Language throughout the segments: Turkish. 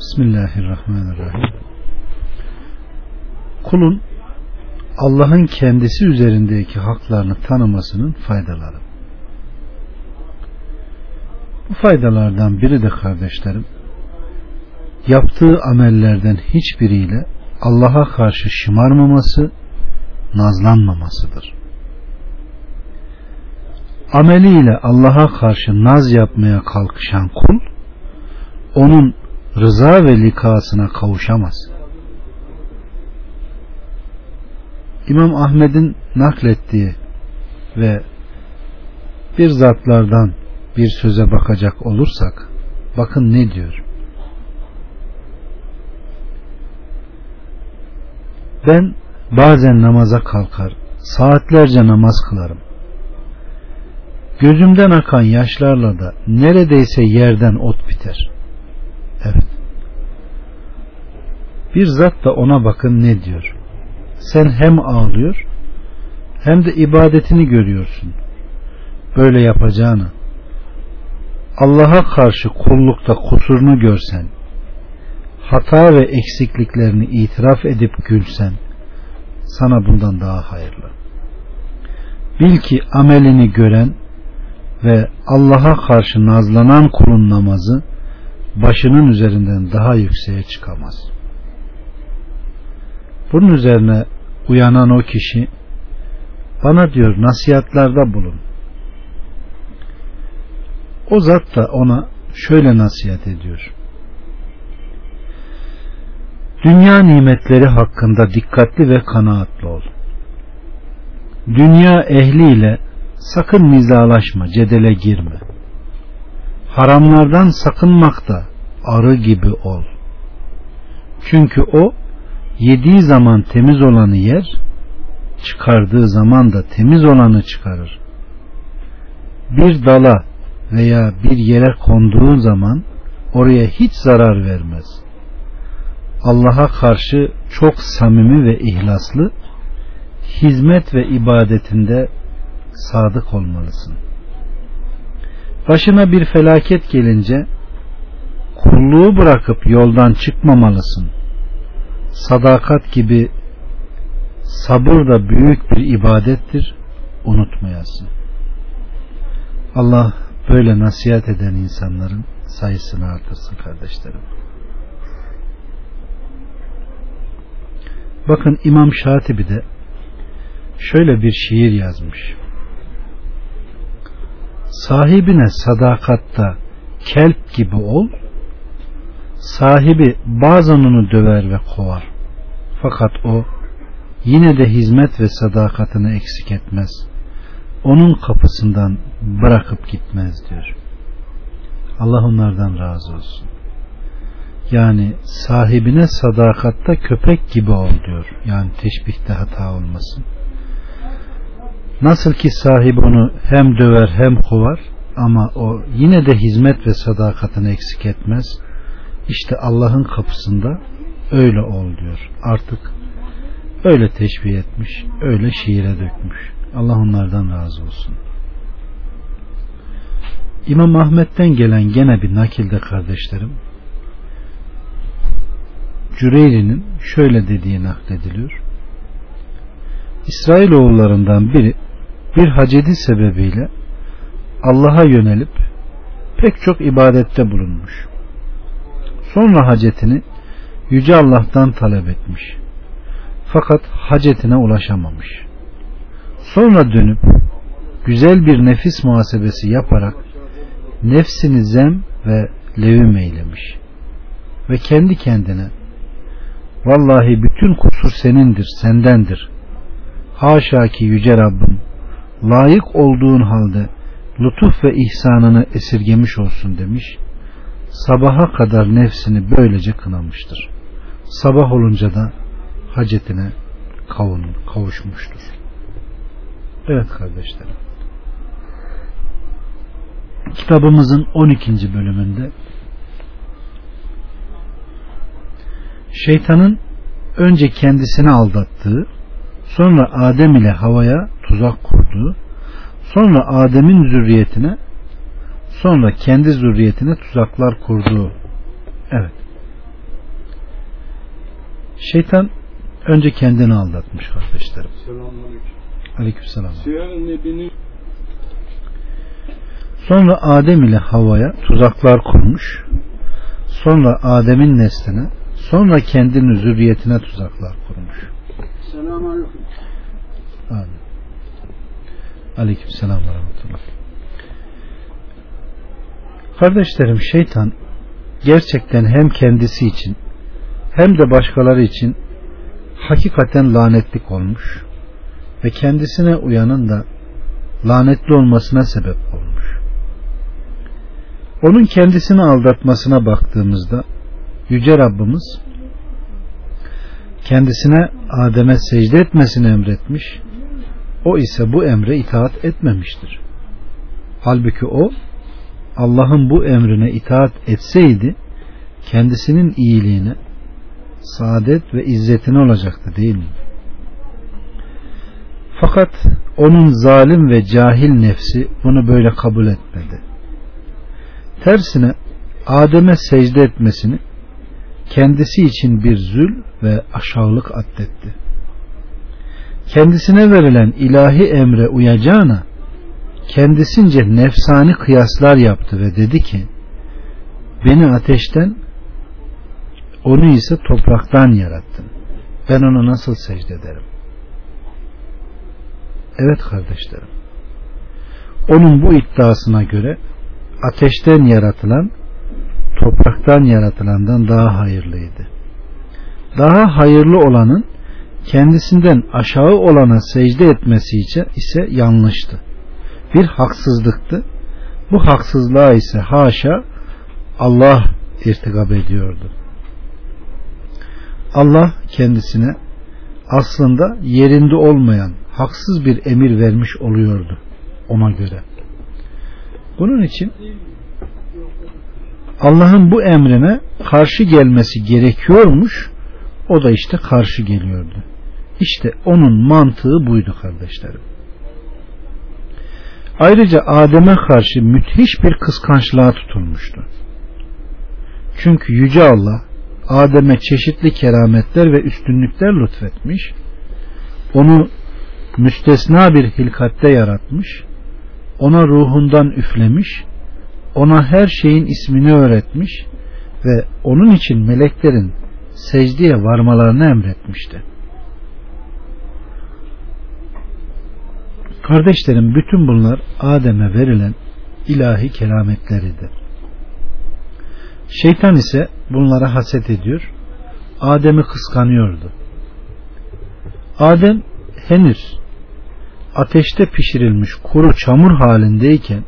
Bismillahirrahmanirrahim. Kulun Allah'ın kendisi üzerindeki haklarını tanımasının faydaları. Bu faydalardan biri de kardeşlerim, yaptığı amellerden hiçbiriyle Allah'a karşı şımarmaması, nazlanmamasıdır. Ameliyle Allah'a karşı naz yapmaya kalkışan kul, onun rıza ve likasına kavuşamaz. İmam Ahmet'in naklettiği ve bir zatlardan bir söze bakacak olursak bakın ne diyor. Ben bazen namaza kalkar, saatlerce namaz kılarım. Gözümden akan yaşlarla da neredeyse yerden ot biter. Evet. Bir zat da ona bakın ne diyor. Sen hem ağlıyor hem de ibadetini görüyorsun. Böyle yapacağını Allah'a karşı kullukta kusurunu görsen hata ve eksikliklerini itiraf edip gülsen sana bundan daha hayırlı. Bil ki amelini gören ve Allah'a karşı nazlanan kulun namazı başının üzerinden daha yükseğe çıkamaz. Bunun üzerine uyanan o kişi bana diyor nasihatlarda bulun. O zat da ona şöyle nasihat ediyor. Dünya nimetleri hakkında dikkatli ve kanaatli ol. Dünya ehliyle sakın nizalaşma, cedele girme. Haramlardan sakınmakta arı gibi ol. Çünkü o yediği zaman temiz olanı yer, çıkardığı zaman da temiz olanı çıkarır. Bir dala veya bir yere konduğu zaman oraya hiç zarar vermez. Allah'a karşı çok samimi ve ihlaslı, hizmet ve ibadetinde sadık olmalısın. Başına bir felaket gelince kulluğu bırakıp yoldan çıkmamalısın. Sadakat gibi sabır da büyük bir ibadettir. Unutmayasın. Allah böyle nasihat eden insanların sayısını artırsın kardeşlerim. Bakın İmam Şatibi de şöyle bir şiir yazmış. Sahibine sadakatta kelp gibi ol, sahibi bazen onu döver ve kovar. Fakat o yine de hizmet ve sadakatini eksik etmez. Onun kapısından bırakıp gitmez diyor. Allah onlardan razı olsun. Yani sahibine sadakatta köpek gibi ol diyor. Yani teşbihte hata olmasın. Nasıl ki sahibi onu hem döver hem kovar ama o yine de hizmet ve sadakatini eksik etmez. İşte Allah'ın kapısında öyle ol diyor. Artık öyle teşbih etmiş, öyle şiire dökmüş. Allah onlardan razı olsun. İmam Ahmet'ten gelen gene bir nakilde kardeşlerim Cüreyri'nin şöyle dediği naklediliyor. İsrailoğullarından biri bir hacedi sebebiyle Allah'a yönelip pek çok ibadette bulunmuş. Sonra hacetini Yüce Allah'tan talep etmiş. Fakat hacetine ulaşamamış. Sonra dönüp güzel bir nefis muhasebesi yaparak nefsini zem ve levim eylemiş. Ve kendi kendine vallahi bütün kusur senindir, sendendir. Haşa ki yüce Rabbim layık olduğun halde lütuf ve ihsanını esirgemiş olsun demiş. Sabaha kadar nefsini böylece kınamıştır. Sabah olunca da hacetine kavun, kavuşmuştur. Evet kardeşlerim. Kitabımızın 12. bölümünde şeytanın önce kendisini aldattığı, sonra Adem ile havaya tuzak kurduğu, sonra Adem'in zürriyetine, sonra kendi zürriyetine tuzaklar kurduğu. Evet. Şeytan önce kendini aldatmış kardeşlerim. Selamünaleyküm. Aleykümselam. Siyer Nebi'nin Sonra Adem ile Hava'ya tuzaklar kurmuş. Sonra Adem'in nesline, sonra kendinin zürriyetine tuzaklar kurmuş. Selamünaleyküm. Aleykümselam ve rahmetullah. Kardeşlerim şeytan gerçekten hem kendisi için hem de başkaları için hakikaten lanetlik olmuş ve kendisine uyanın da lanetli olmasına sebep olmuş. Onun kendisini aldatmasına baktığımızda Yüce Rabbimiz kendisine Adem'e secde etmesini emretmiş. O ise bu emre itaat etmemiştir. Halbuki o Allah'ın bu emrine itaat etseydi kendisinin iyiliğine, saadet ve izzetine olacaktı değil mi? Fakat onun zalim ve cahil nefsi bunu böyle kabul etmedi. Tersine Adem'e secde etmesini kendisi için bir zül ve aşağılık addetti. Kendisine verilen ilahi emre uyacağına kendisince nefsani kıyaslar yaptı ve dedi ki beni ateşten onu ise topraktan yarattın. Ben ona nasıl secde ederim? Evet kardeşlerim. Onun bu iddiasına göre ateşten yaratılan topraktan yaratılandan daha hayırlıydı. Daha hayırlı olanın kendisinden aşağı olana secde etmesi ise yanlıştı. Bir haksızlıktı. Bu haksızlığa ise haşa Allah irtikap ediyordu. Allah kendisine aslında yerinde olmayan haksız bir emir vermiş oluyordu ona göre. Bunun için Allah'ın bu emrine karşı gelmesi gerekiyormuş. O da işte karşı geliyordu. İşte onun mantığı buydu kardeşlerim. Ayrıca Adem'e karşı müthiş bir kıskançlığa tutulmuştu. Çünkü Yüce Allah Adem'e çeşitli kerametler ve üstünlükler lütfetmiş. Onu müstesna bir hilkatte yaratmış. Ona ruhundan üflemiş. Ona her şeyin ismini öğretmiş ve onun için meleklerin secdeye varmalarını emretmişti. Kardeşlerim bütün bunlar Adem'e verilen ilahi kerametleridir. Şeytan ise bunlara haset ediyor. Adem'i kıskanıyordu. Adem henüz ateşte pişirilmiş kuru çamur halindeyken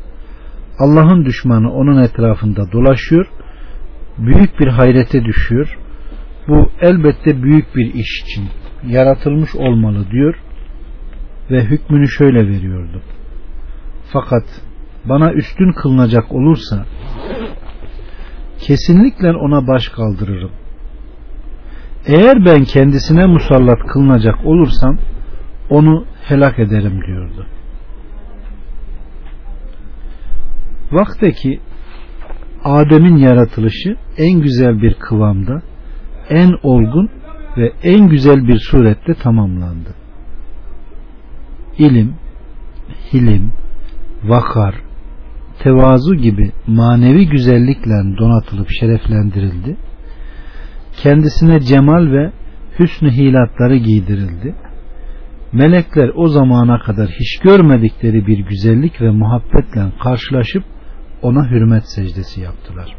Allah'ın düşmanı onun etrafında dolaşıyor, büyük bir hayrete düşüyor. Bu elbette büyük bir iş için yaratılmış olmalı diyor ve hükmünü şöyle veriyordu. Fakat bana üstün kılınacak olursa kesinlikle ona baş kaldırırım. Eğer ben kendisine musallat kılınacak olursam onu helak ederim diyordu. Vakteki Adem'in yaratılışı en güzel bir kıvamda, en olgun ve en güzel bir surette tamamlandı. İlim, hilim, vakar, tevazu gibi manevi güzellikle donatılıp şereflendirildi. Kendisine cemal ve hüsnü hilatları giydirildi. Melekler o zamana kadar hiç görmedikleri bir güzellik ve muhabbetle karşılaşıp ona hürmet secdesi yaptılar.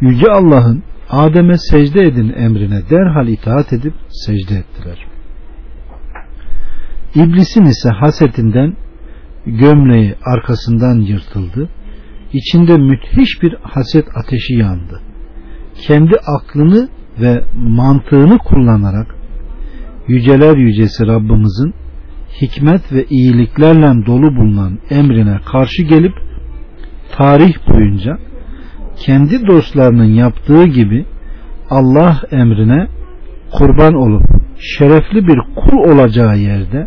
Yüce Allah'ın Adem'e secde edin emrine derhal itaat edip secde ettiler. İblisin ise hasetinden gömleği arkasından yırtıldı. İçinde müthiş bir haset ateşi yandı. Kendi aklını ve mantığını kullanarak yüceler yücesi Rabbimizin hikmet ve iyiliklerle dolu bulunan emrine karşı gelip tarih boyunca kendi dostlarının yaptığı gibi Allah emrine kurban olup şerefli bir kul olacağı yerde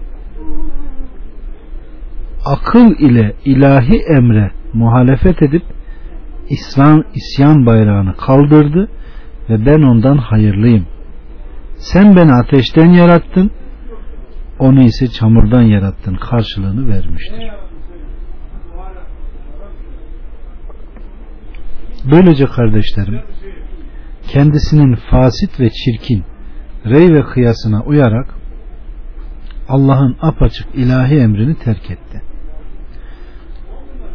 akıl ile ilahi emre muhalefet edip İslam isyan bayrağını kaldırdı ve ben ondan hayırlıyım. Sen beni ateşten yarattın, onu ise çamurdan yarattın karşılığını vermiştir. Böylece kardeşlerim kendisinin fasit ve çirkin rey ve kıyasına uyarak Allah'ın apaçık ilahi emrini terk etti.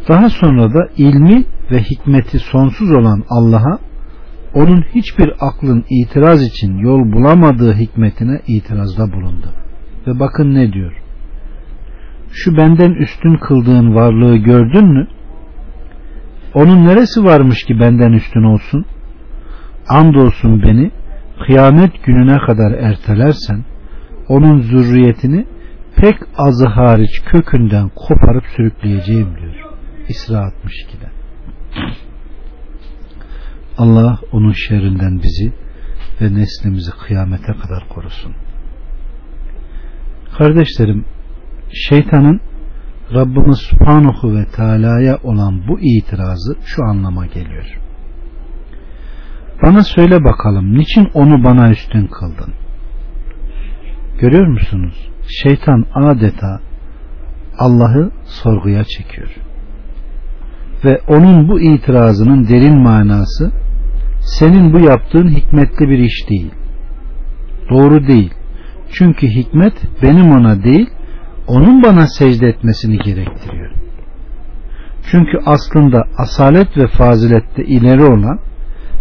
Daha sonra da ilmi ve hikmeti sonsuz olan Allah'a onun hiçbir aklın itiraz için yol bulamadığı hikmetine itirazda bulundu. Ve bakın ne diyor. Şu benden üstün kıldığın varlığı gördün mü? Onun neresi varmış ki benden üstün olsun? Andolsun beni kıyamet gününe kadar ertelersen onun zürriyetini pek azı hariç kökünden koparıp sürükleyeceğim diyor. İsra 62'de. Allah onun şerrinden bizi ve neslimizi kıyamete kadar korusun. Kardeşlerim, şeytanın Rabbimiz Subhanahu ve Teala'ya olan bu itirazı şu anlama geliyor. Bana söyle bakalım niçin onu bana üstün kıldın? Görüyor musunuz? Şeytan adeta Allah'ı sorguya çekiyor. Ve onun bu itirazının derin manası senin bu yaptığın hikmetli bir iş değil. Doğru değil. Çünkü hikmet benim ona değil, onun bana secde etmesini gerektiriyor. Çünkü aslında asalet ve fazilette ileri olan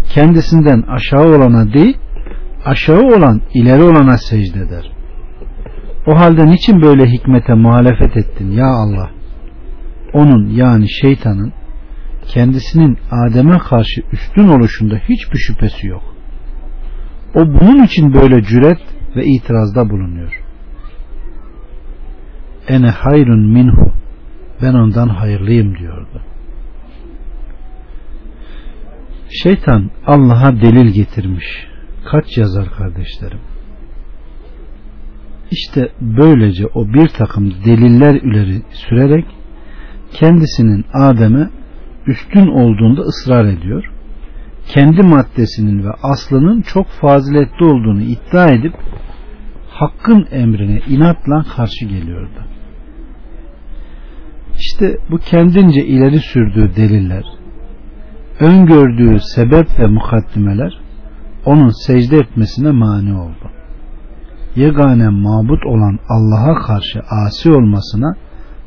kendisinden aşağı olana değil, aşağı olan ileri olana secde eder. O halde niçin böyle hikmete muhalefet ettin ya Allah? Onun yani şeytanın kendisinin Adem'e karşı üstün oluşunda hiçbir şüphesi yok. O bunun için böyle cüret ve itirazda bulunuyor. Ene hayrun minhu ben ondan hayırlıyım diyordu. Şeytan Allah'a delil getirmiş. Kaç yazar kardeşlerim? İşte böylece o bir takım deliller ileri sürerek kendisinin Adem'e üstün olduğunda ısrar ediyor. Kendi maddesinin ve aslının çok faziletli olduğunu iddia edip hakkın emrine inatla karşı geliyordu. İşte bu kendince ileri sürdüğü deliller, öngördüğü sebep ve mukaddimeler onun secde etmesine mani oldu. Yegane mabut olan Allah'a karşı asi olmasına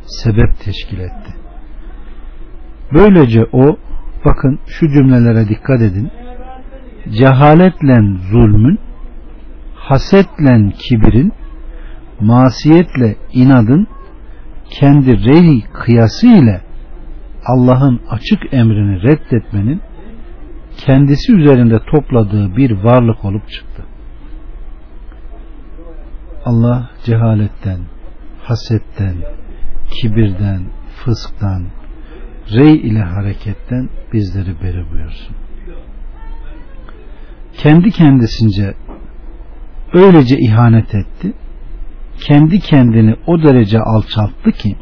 sebep teşkil etti. Böylece o bakın şu cümlelere dikkat edin. Cehaletle zulmün, hasetle kibirin, masiyetle inadın, kendi rey kıyası ile Allah'ın açık emrini reddetmenin kendisi üzerinde topladığı bir varlık olup çıktı. Allah cehaletten, hasetten, kibirden, fısktan, rey ile hareketten bizleri beri buyursun. Kendi kendisince öylece ihanet etti, kendi kendini o derece alçalttı ki,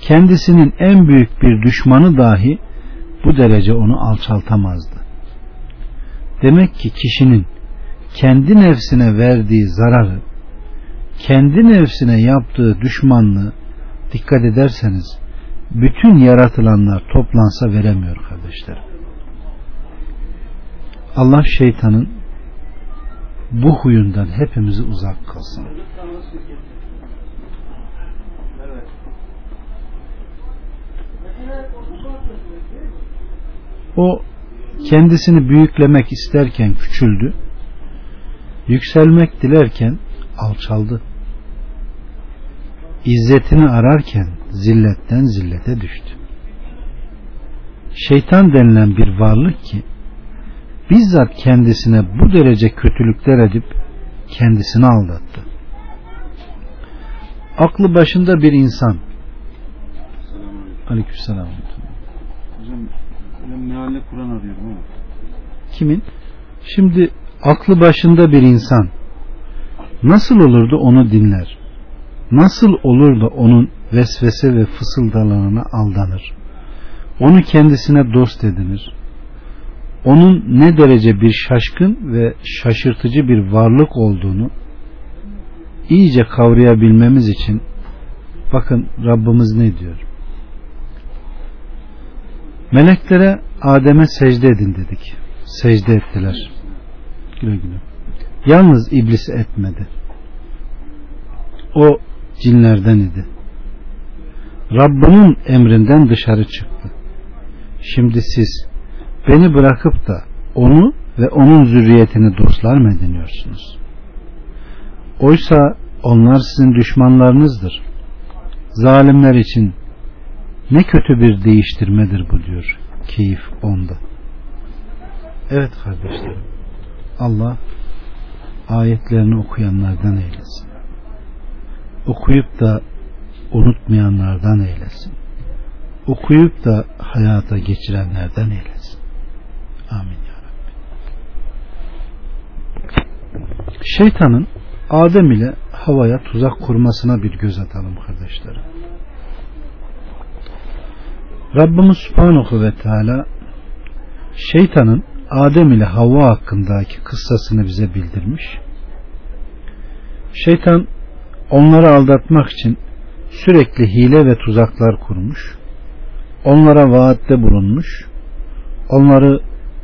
kendisinin en büyük bir düşmanı dahi bu derece onu alçaltamazdı. Demek ki kişinin kendi nefsine verdiği zararı, kendi nefsine yaptığı düşmanlığı dikkat ederseniz bütün yaratılanlar toplansa veremiyor kardeşlerim. Allah şeytanın bu huyundan hepimizi uzak kılsın. O kendisini büyüklemek isterken küçüldü. Yükselmek dilerken alçaldı. İzzetini ararken zilletten zillete düştü. Şeytan denilen bir varlık ki bizzat kendisine bu derece kötülükler edip kendisini aldattı. Aklı başında bir insan Aleykümselam. Hocam ben mealle Kur'an arıyorum ama. Kimin? Şimdi aklı başında bir insan nasıl olurdu onu dinler. Nasıl olur da onun vesvese ve fısıldalarına aldanır. Onu kendisine dost edinir. onun ne derece bir şaşkın ve şaşırtıcı bir varlık olduğunu iyice kavrayabilmemiz için bakın Rabbimiz ne diyor? Meleklere Adem'e secde edin dedik. Secde ettiler. Güle güle. Yalnız iblis etmedi. O cinlerden idi. Rabbimin emrinden dışarı çıktı. Şimdi siz beni bırakıp da onu ve onun zürriyetini dostlar mı ediniyorsunuz? Oysa onlar sizin düşmanlarınızdır. Zalimler için ne kötü bir değiştirmedir bu diyor. Keyif onda. Evet kardeşlerim. Allah ayetlerini okuyanlardan eylesin. Okuyup da unutmayanlardan eylesin. Okuyup da hayata geçirenlerden eylesin. Amin ya Rabbi. Şeytanın Adem ile havaya tuzak kurmasına bir göz atalım kardeşlerim. Rabbimiz Subhanahu ve Teala şeytanın Adem ile Havva hakkındaki kıssasını bize bildirmiş. Şeytan onları aldatmak için sürekli hile ve tuzaklar kurmuş. Onlara vaatte bulunmuş. Onları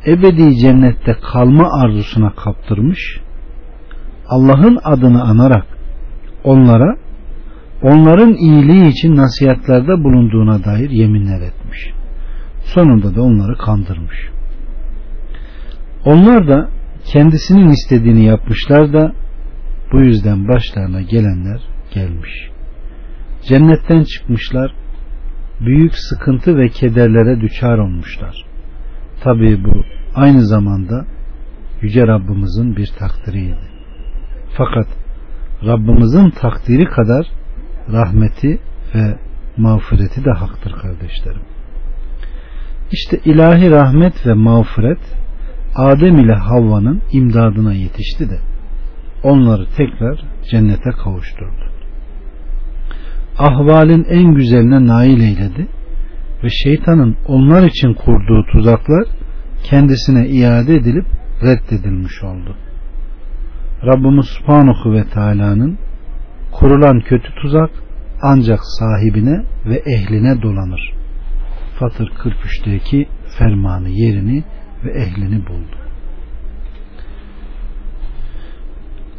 ebedi cennette kalma arzusuna kaptırmış. Allah'ın adını anarak onlara onların iyiliği için nasihatlerde bulunduğuna dair yeminler etmiş. Sonunda da onları kandırmış. Onlar da kendisinin istediğini yapmışlar da bu yüzden başlarına gelenler gelmiş. Cennetten çıkmışlar, büyük sıkıntı ve kederlere düçar olmuşlar. Tabii bu aynı zamanda Yüce Rabbimizin bir takdiriydi. Fakat Rabbimizin takdiri kadar rahmeti ve mağfireti de haktır kardeşlerim. İşte ilahi rahmet ve mağfiret Adem ile Havva'nın imdadına yetişti de onları tekrar cennete kavuşturdu. Ahvalin en güzeline nail eyledi ve şeytanın onlar için kurduğu tuzaklar kendisine iade edilip reddedilmiş oldu. Rabbimiz Subhanahu ve Teala'nın kurulan kötü tuzak ancak sahibine ve ehline dolanır. Fatır 43'teki fermanı yerini ve ehlini buldu.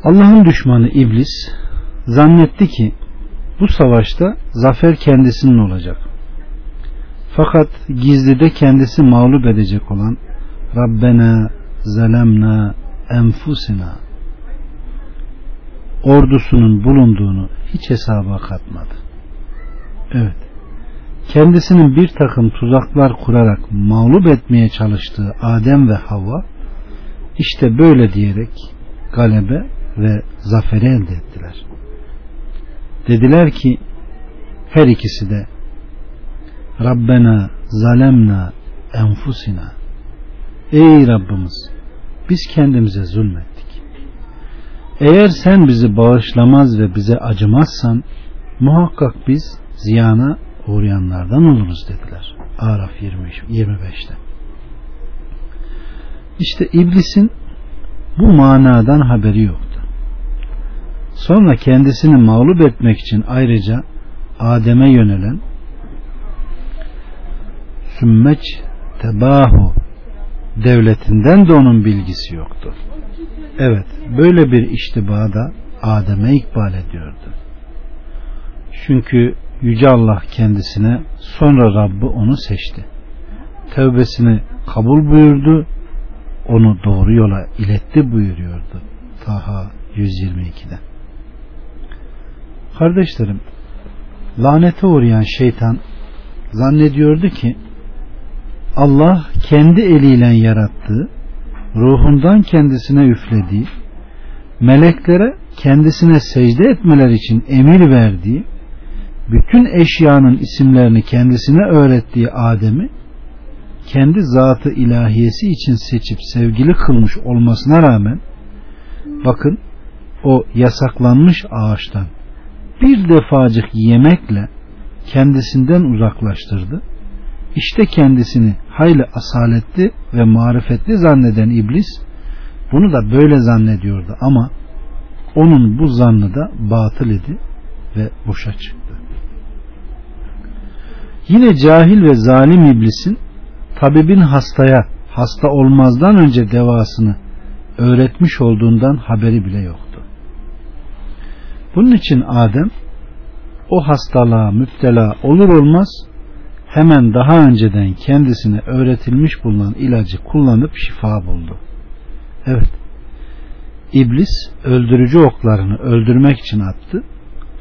Allah'ın düşmanı iblis zannetti ki bu savaşta zafer kendisinin olacak. Fakat gizlide kendisi mağlup edecek olan Rabbena zalemna enfusina ordusunun bulunduğunu hiç hesaba katmadı. Evet. Kendisinin bir takım tuzaklar kurarak mağlup etmeye çalıştığı Adem ve Havva işte böyle diyerek galebe ve zaferi elde ettiler. Dediler ki her ikisi de Rabbena zalemna enfusina Ey Rabbimiz biz kendimize zulmettik. Eğer sen bizi bağışlamaz ve bize acımazsan muhakkak biz ziyana uğrayanlardan oluruz dediler. Araf 25'te. İşte iblisin bu manadan haberi yoktu. Sonra kendisini mağlup etmek için ayrıca Adem'e yönelen sümmeç tebahu devletinden de onun bilgisi yoktu. Evet böyle bir iştiba da Adem'e ikbal ediyordu. Çünkü Yüce Allah kendisine sonra Rabbi onu seçti. Tevbesini kabul buyurdu. Onu doğru yola iletti buyuruyordu. Taha 122'de. Kardeşlerim lanete uğrayan şeytan zannediyordu ki Allah kendi eliyle yarattığı, ruhundan kendisine üflediği, meleklere kendisine secde etmeler için emir verdiği, bütün eşyanın isimlerini kendisine öğrettiği Adem'i kendi zatı ilahiyesi için seçip sevgili kılmış olmasına rağmen bakın o yasaklanmış ağaçtan bir defacık yemekle kendisinden uzaklaştırdı İşte kendisini hayli asaletli ve marifetli zanneden iblis bunu da böyle zannediyordu ama onun bu zannı da batıl idi ve boşa çıktı. Yine cahil ve zalim iblisin tabibin hastaya hasta olmazdan önce devasını öğretmiş olduğundan haberi bile yoktu. Bunun için Adem o hastalığa müptela olur olmaz hemen daha önceden kendisine öğretilmiş bulunan ilacı kullanıp şifa buldu. Evet, İblis öldürücü oklarını öldürmek için attı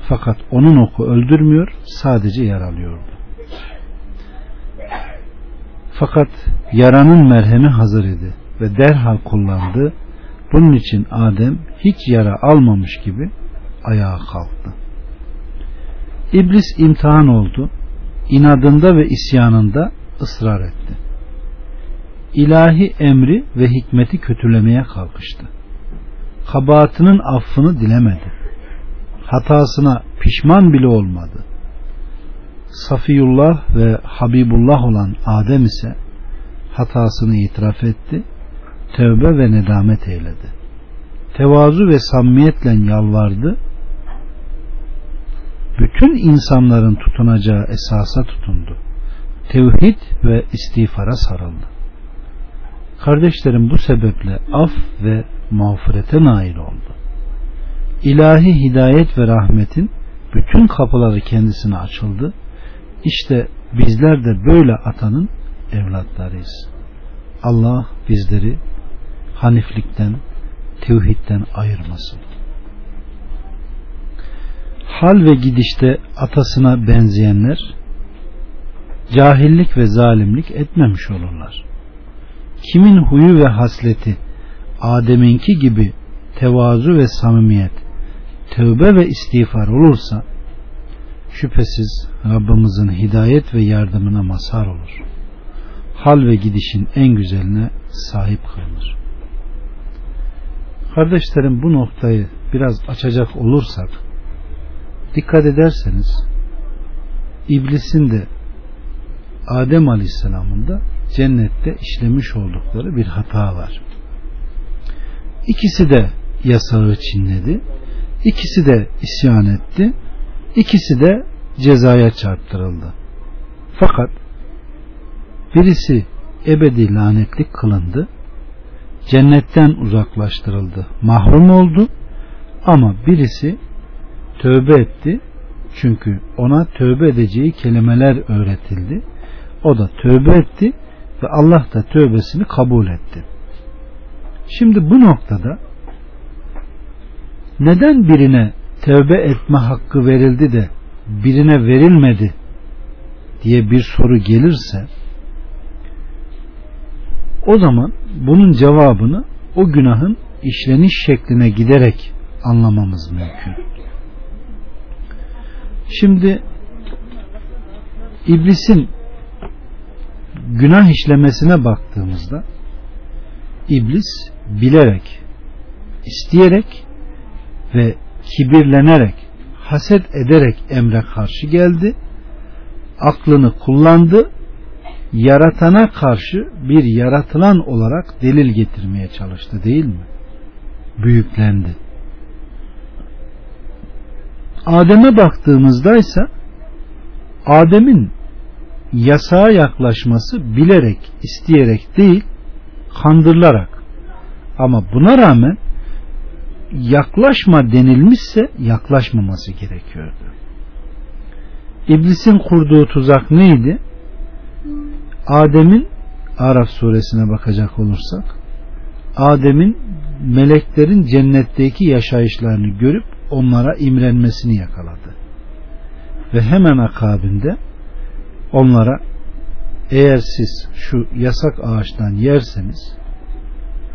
fakat onun oku öldürmüyor sadece yaralıyordu. Fakat yaranın merhemi hazır idi ve derhal kullandı. Bunun için Adem hiç yara almamış gibi ayağa kalktı. İblis imtihan oldu. İnadında ve isyanında ısrar etti. İlahi emri ve hikmeti kötülemeye kalkıştı. Kabahatinin affını dilemedi. Hatasına pişman bile olmadı. Safiyullah ve Habibullah olan Adem ise hatasını itiraf etti, tövbe ve nedamet eyledi. Tevazu ve samimiyetle yalvardı, bütün insanların tutunacağı esasa tutundu. Tevhid ve istiğfara sarıldı. Kardeşlerim bu sebeple af ve mağfirete nail oldu. İlahi hidayet ve rahmetin bütün kapıları kendisine açıldı işte bizler de böyle atanın evlatlarıyız. Allah bizleri haniflikten, tevhidden ayırmasın. Hal ve gidişte atasına benzeyenler cahillik ve zalimlik etmemiş olurlar. Kimin huyu ve hasleti Adem'inki gibi tevazu ve samimiyet, tövbe ve istiğfar olursa şüphesiz Rabbimizin hidayet ve yardımına mazhar olur. Hal ve gidişin en güzeline sahip kılınır. Kardeşlerim bu noktayı biraz açacak olursak dikkat ederseniz iblisin de Adem Aleyhisselam'ın da cennette işlemiş oldukları bir hata var. İkisi de yasağı çinledi. İkisi de isyan etti. İkisi de cezaya çarptırıldı. Fakat birisi ebedi lanetlik kılındı. Cennetten uzaklaştırıldı. Mahrum oldu. Ama birisi tövbe etti. Çünkü ona tövbe edeceği kelimeler öğretildi. O da tövbe etti ve Allah da tövbesini kabul etti. Şimdi bu noktada neden birine tövbe etme hakkı verildi de birine verilmedi diye bir soru gelirse o zaman bunun cevabını o günahın işleniş şekline giderek anlamamız mümkün. Şimdi iblisin günah işlemesine baktığımızda iblis bilerek, isteyerek ve kibirlenerek, haset ederek emre karşı geldi. Aklını kullandı. Yaratana karşı bir yaratılan olarak delil getirmeye çalıştı değil mi? Büyüklendi. Adem'e baktığımızda ise Adem'in yasağa yaklaşması bilerek, isteyerek değil, kandırılarak. Ama buna rağmen yaklaşma denilmişse yaklaşmaması gerekiyordu. İblisin kurduğu tuzak neydi? Adem'in Araf suresine bakacak olursak Adem'in meleklerin cennetteki yaşayışlarını görüp onlara imrenmesini yakaladı. Ve hemen akabinde onlara eğer siz şu yasak ağaçtan yerseniz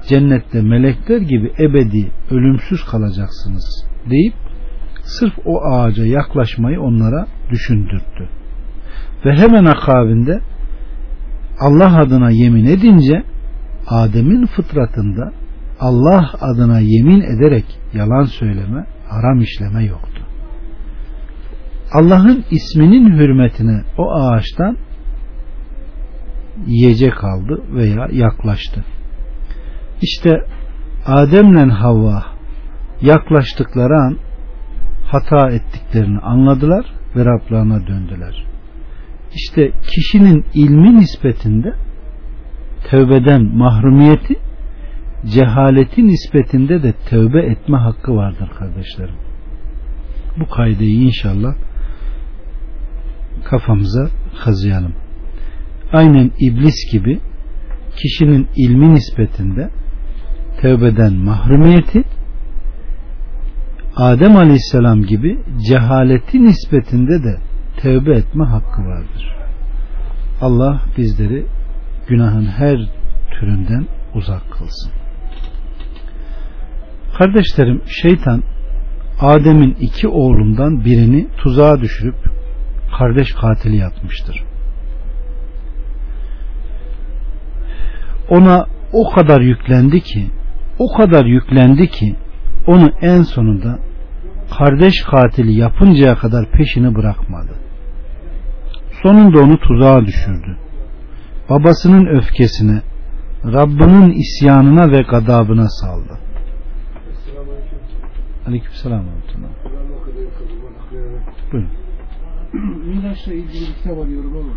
cennette melekler gibi ebedi ölümsüz kalacaksınız deyip sırf o ağaca yaklaşmayı onlara düşündürttü. Ve hemen akabinde Allah adına yemin edince Adem'in fıtratında Allah adına yemin ederek yalan söyleme, haram işleme yoktu. Allah'ın isminin hürmetine o ağaçtan yiyecek aldı veya yaklaştı. İşte Adem'le Havva yaklaştıkları an hata ettiklerini anladılar ve Rablarına döndüler. İşte kişinin ilmi nispetinde tövbeden mahrumiyeti cehaleti nispetinde de tövbe etme hakkı vardır kardeşlerim. Bu kaydeyi inşallah kafamıza kazıyalım. Aynen iblis gibi kişinin ilmi nispetinde tövbeden mahrumiyeti Adem Aleyhisselam gibi cehaleti nispetinde de tövbe etme hakkı vardır. Allah bizleri günahın her türünden uzak kılsın. Kardeşlerim şeytan Adem'in iki oğlundan birini tuzağa düşürüp kardeş katili yapmıştır. Ona o kadar yüklendi ki o kadar yüklendi ki onu en sonunda kardeş katili yapıncaya kadar peşini bırakmadı. Sonunda onu tuzağa düşürdü. Babasının öfkesine, Rabbinin isyanına ve gadabına saldı. Aleykümselam. Buyurun. Miraç'la ilgili bir kitap arıyorum ama